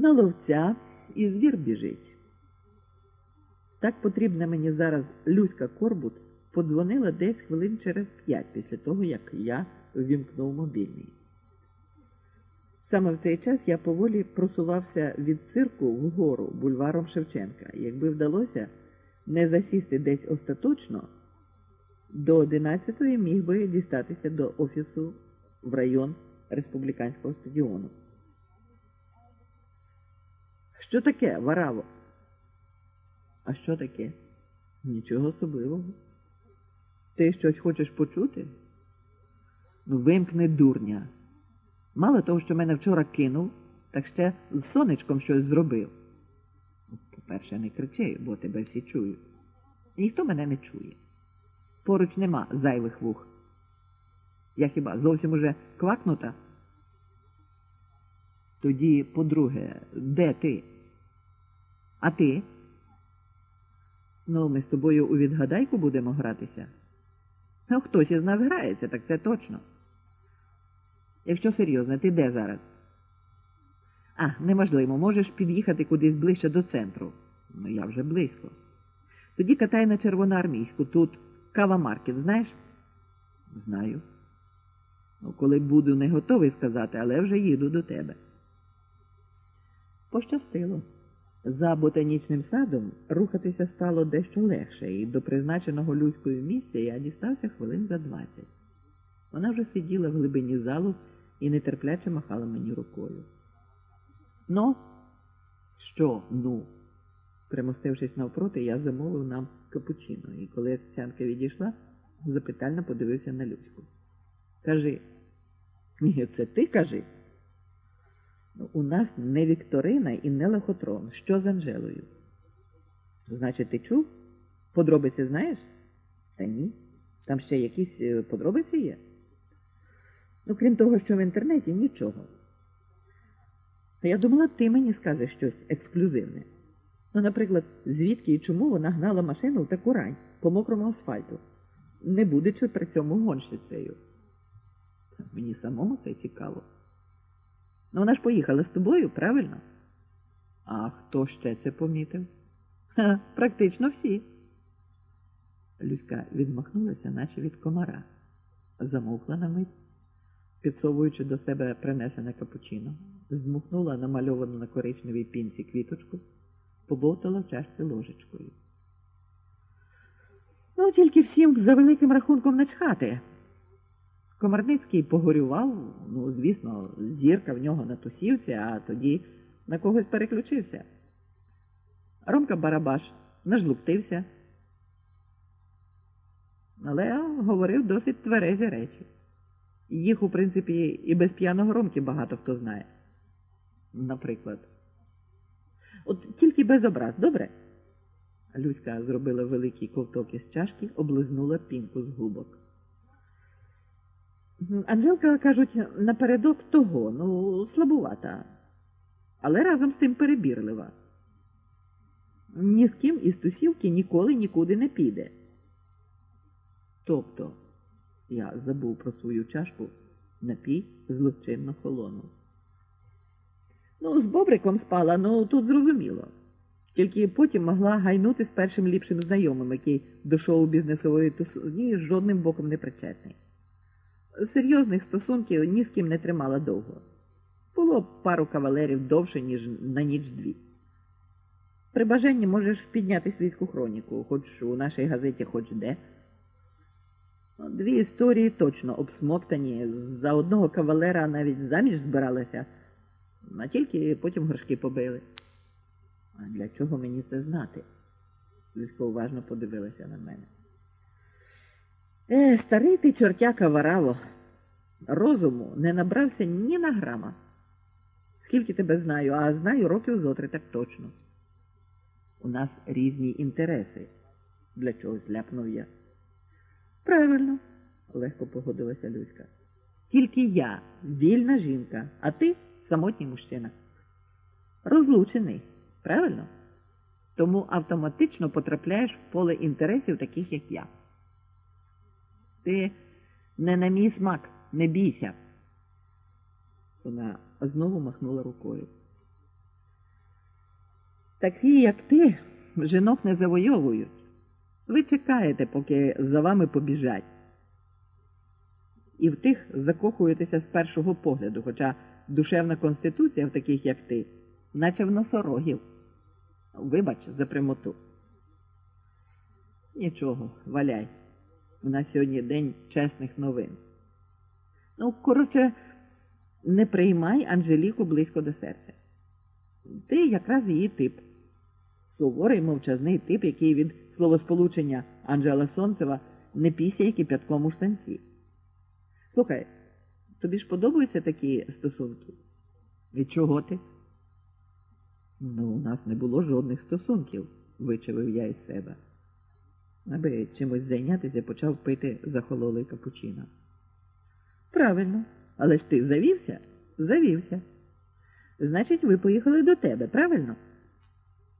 на ловця і звір біжить. Так потрібна мені зараз Люська Корбут подзвонила десь хвилин через п'ять після того, як я ввімкнув мобільний. Саме в цей час я поволі просувався від цирку вгору бульваром Шевченка. Якби вдалося не засісти десь остаточно, до 11-ї міг би дістатися до офісу в район республіканського стадіону. Що таке, Вараво? А що таке? Нічого особливого. Ти щось хочеш почути? Ну, вимкни дурня. Мало того, що мене вчора кинув, так ще з сонечком щось зробив. Ну, По-перше, не кричи, бо тебе всі чують. Ніхто мене не чує. Поруч нема зайвих вух. Я хіба зовсім уже квакнута? Тоді, по-друге, де ти? А ти? Ну, ми з тобою у відгадайку будемо гратися. Ну, хтось із нас грається, так це точно. Якщо серйозно, ти де зараз? А, неможливо, можеш під'їхати кудись ближче до центру. Ну, я вже близько. Тоді катай на червоноармійську, тут кава маркет, знаєш? Знаю. Ну, коли буду не готовий сказати, але вже їду до тебе. Пощастило. За ботанічним садом рухатися стало дещо легше, і до призначеного Люською місця я дістався хвилин за двадцять. Вона вже сиділа в глибині залу і нетерпляче махала мені рукою. Ну, що, ну? Примостившись навпроти, я замовив нам капучино, і коли офіціантка відійшла, запитально подивився на Люську. Кажи, це ти кажи. У нас не Вікторина і не лохотрон. Що з Анжелою? Значить, ти чув? Подробиці знаєш? Та ні. Там ще якісь е, подробиці є? Ну, крім того, що в інтернеті нічого. А я думала, ти мені скажеш щось ексклюзивне. Ну, наприклад, звідки і чому вона гнала машину в таку рань по мокрому асфальту, не будучи при цьому гонщицею. Мені самому це цікаво. Ну, вона ж поїхала з тобою, правильно? А хто ще це помітив? Ха, практично всі. Люська відмахнулася, наче від комара, замовкла на мить, підсовуючи до себе принесене капучино, здмухнула намальовану на коричневій пінці квіточку, побовтала в чашці ложечкою. Ну, тільки всім за великим рахунком начхати. Комарницький погорював, ну, звісно, зірка в нього на тусівці, а тоді на когось переключився. Ромка Барабаш нажлуктився, але говорив досить тверезі речі. Їх, у принципі, і без п'яного Ромки багато хто знає. Наприклад. От тільки без образ, добре? Люська зробила великий ковток із чашки, облизнула пінку з губок. Анжелка, кажуть, напередок того, ну, слабувата, але разом з тим перебірлива. Ні з ким із тусівки ніколи нікуди не піде. Тобто, я забув про свою чашку, напій злочинно холонув. Ну, з бобриком спала, ну тут зрозуміло. Тільки потім могла гайнути з першим ліпшим знайомим, який до шоу бізнесової тусні жодним боком не причетний. Серйозних стосунків ні з ким не тримала довго. Було пару кавалерів довше, ніж на ніч дві. При бажанні можеш підняти свійську хроніку, хоч у нашій газеті, хоч де. Дві історії точно обсмоктані. За одного кавалера навіть заміж збиралася, а тільки потім горшки побили. А для чого мені це знати? Люська уважно подивилася на мене. Е, старий ти чортяка вараво. Розуму не набрався ні на грама. Скільки тебе знаю, а знаю років зотри так точно. У нас різні інтереси, для чогось ляпнув я. Правильно, легко погодилася Люська. Тільки я вільна жінка, а ти самотній мужчина. Розлучений, правильно? Тому автоматично потрапляєш в поле інтересів таких, як я. Ти не на мій смак, не бійся. Вона знову махнула рукою. Такі, як ти, жінок не завойовують. Ви чекаєте, поки за вами побіжать. І в тих закохуєтеся з першого погляду, хоча душевна конституція в таких, як ти, наче в носорогів. Вибач за прямоту. Нічого, валяй. У нас сьогодні день чесних новин. Ну, коротше, не приймай Анжеліку близько до серця. Ти якраз її тип. Суворий мовчазний тип, який від словосполучення Анжела Сонцева не пісяє кипятком у штанці. Слухай, тобі ж подобаються такі стосунки? Від чого ти? Ну, у нас не було жодних стосунків, вичавив я із себе. Аби чимось зайнятися, почав пити захололий капучино. Правильно, але ж ти завівся? Завівся. Значить, ви поїхали до тебе, правильно?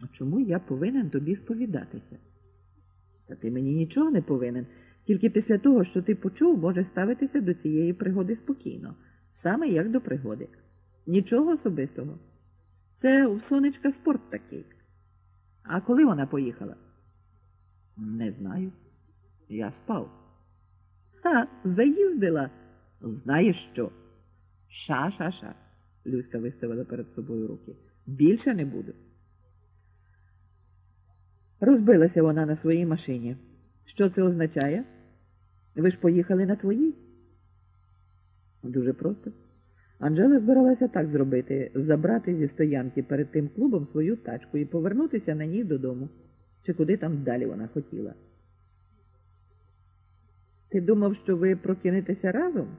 А чому я повинен тобі сповідатися? Та ти мені нічого не повинен. Тільки після того, що ти почув, може ставитися до цієї пригоди спокійно, саме як до пригоди. Нічого особистого. Це у сонечка спорт такий. А коли вона поїхала? Не знаю. Я спав. Ха, заїздила. Знаєш що? Ша-ша-ша. Люська виставила перед собою руки. Більше не буду. Розбилася вона на своїй машині. Що це означає? Ви ж поїхали на твоїй? Дуже просто. Анжела збиралася так зробити забрати зі стоянки перед тим клубом свою тачку і повернутися на ній додому, чи куди там далі вона хотіла. Ти думав, що ви прокинетеся разом?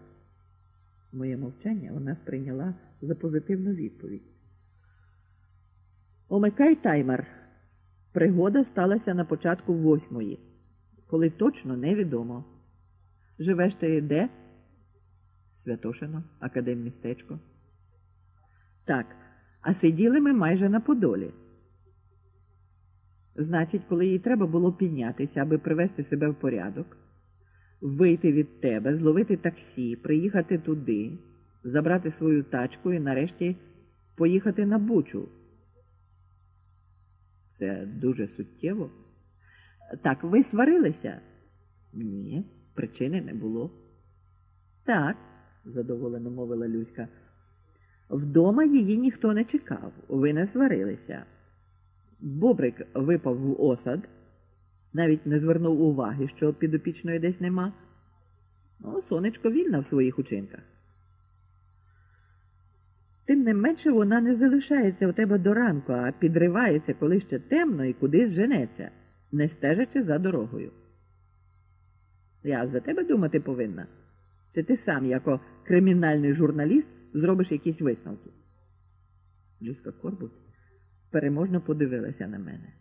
Моє мовчання вона сприйняла за позитивну відповідь. Омикай таймер. Пригода сталася на початку восьмої, коли точно невідомо. Живеш ти де? Святошино, академмістечко. Так, а сиділи ми майже на Подолі. Значить, коли їй треба було піднятися, аби привести себе в порядок, вийти від тебе, зловити таксі, приїхати туди, забрати свою тачку і нарешті поїхати на бучу. Це дуже суттєво. Так, ви сварилися? Ні, причини не було. Так, задоволено мовила Люська. Вдома її ніхто не чекав, ви не сварилися. Бобрик випав в осад, навіть не звернув уваги, що підопічної десь нема. Ну, сонечко вільна в своїх учинках. Тим не менше вона не залишається у тебе до ранку, а підривається, коли ще темно і кудись женеться, не стежачи за дорогою. Я за тебе думати повинна. Чи ти сам, як кримінальний журналіст, зробиш якісь висновки? Люська Корбут переможно подивилася на мене.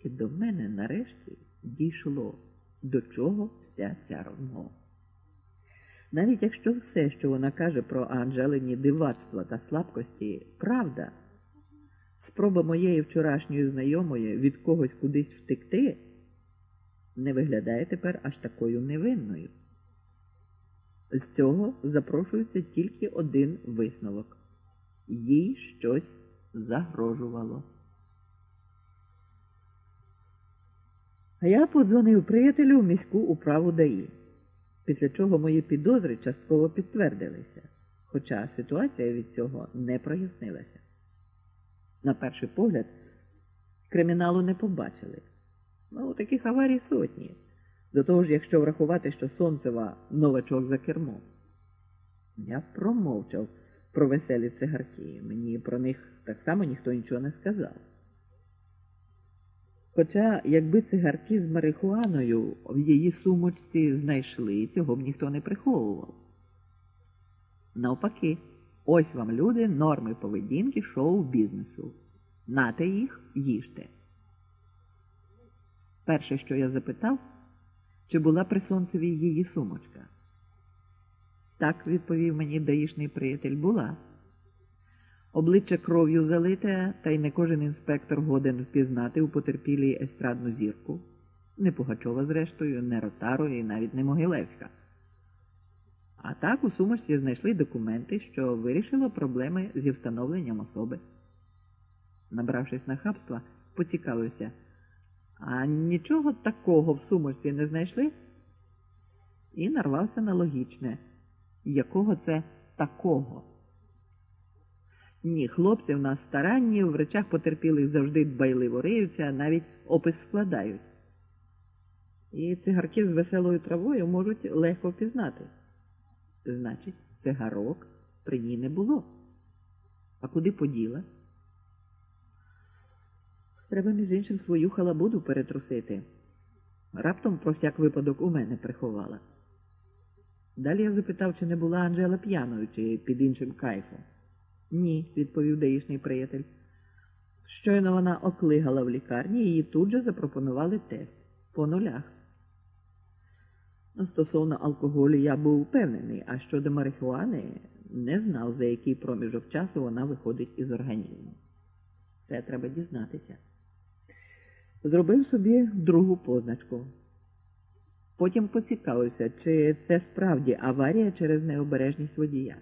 І до мене нарешті дійшло, до чого вся ця розмова. Навіть якщо все, що вона каже про Анжелині дивацтва та слабкості, правда, спроба моєї вчорашньої знайомої від когось кудись втекти не виглядає тепер аж такою невинною. З цього запрошується тільки один висновок їй щось загрожувало. А я подзвонив приятелю в міську управу ДАІ, після чого мої підозри частково підтвердилися, хоча ситуація від цього не прояснилася. На перший погляд, криміналу не побачили. Ну, таких аварій сотні. До того ж, якщо врахувати, що Сонцева новачок за кермом. Я промовчав про веселі цигарки. Мені про них так само ніхто нічого не сказав. Хоча, якби цигарки з марихуаною в її сумочці знайшли, цього б ніхто не приховував. Навпаки, ось вам люди норми поведінки шоу-бізнесу. Нате їх, їжте. Перше, що я запитав, чи була при сонцеві її сумочка. Так, відповів мені даїшний приятель, була. Обличчя кров'ю залите, та й не кожен інспектор годен впізнати у потерпілій естрадну зірку. Не Пугачова, зрештою, не Ротару і навіть не Могилевська. А так у сумочці знайшли документи, що вирішило проблеми зі встановленням особи. Набравшись нахабства, поцікавився. А нічого такого в сумочці не знайшли? І нарвався на логічне. Якого це такого? Ні, хлопці в нас старанні, в речах потерпілих завжди дбайливо риються, навіть опис складають. І цигарки з веселою травою можуть легко впізнати. Значить, цигарок при ній не було. А куди поділа? Треба, між іншим, свою халабуду перетрусити. Раптом про всяк випадок у мене приховала. Далі я запитав, чи не була Анжела п'яною, чи під іншим кайфом. Ні, відповів даїшний приятель. Щойно вона оклигала в лікарні, її тут же запропонували тест по нулях. Ну, Стосовно алкоголю я був впевнений, а щодо марихуани не знав, за який проміжок часу вона виходить із організму. Це треба дізнатися. Зробив собі другу позначку. Потім поцікавився, чи це справді аварія через необережність водія.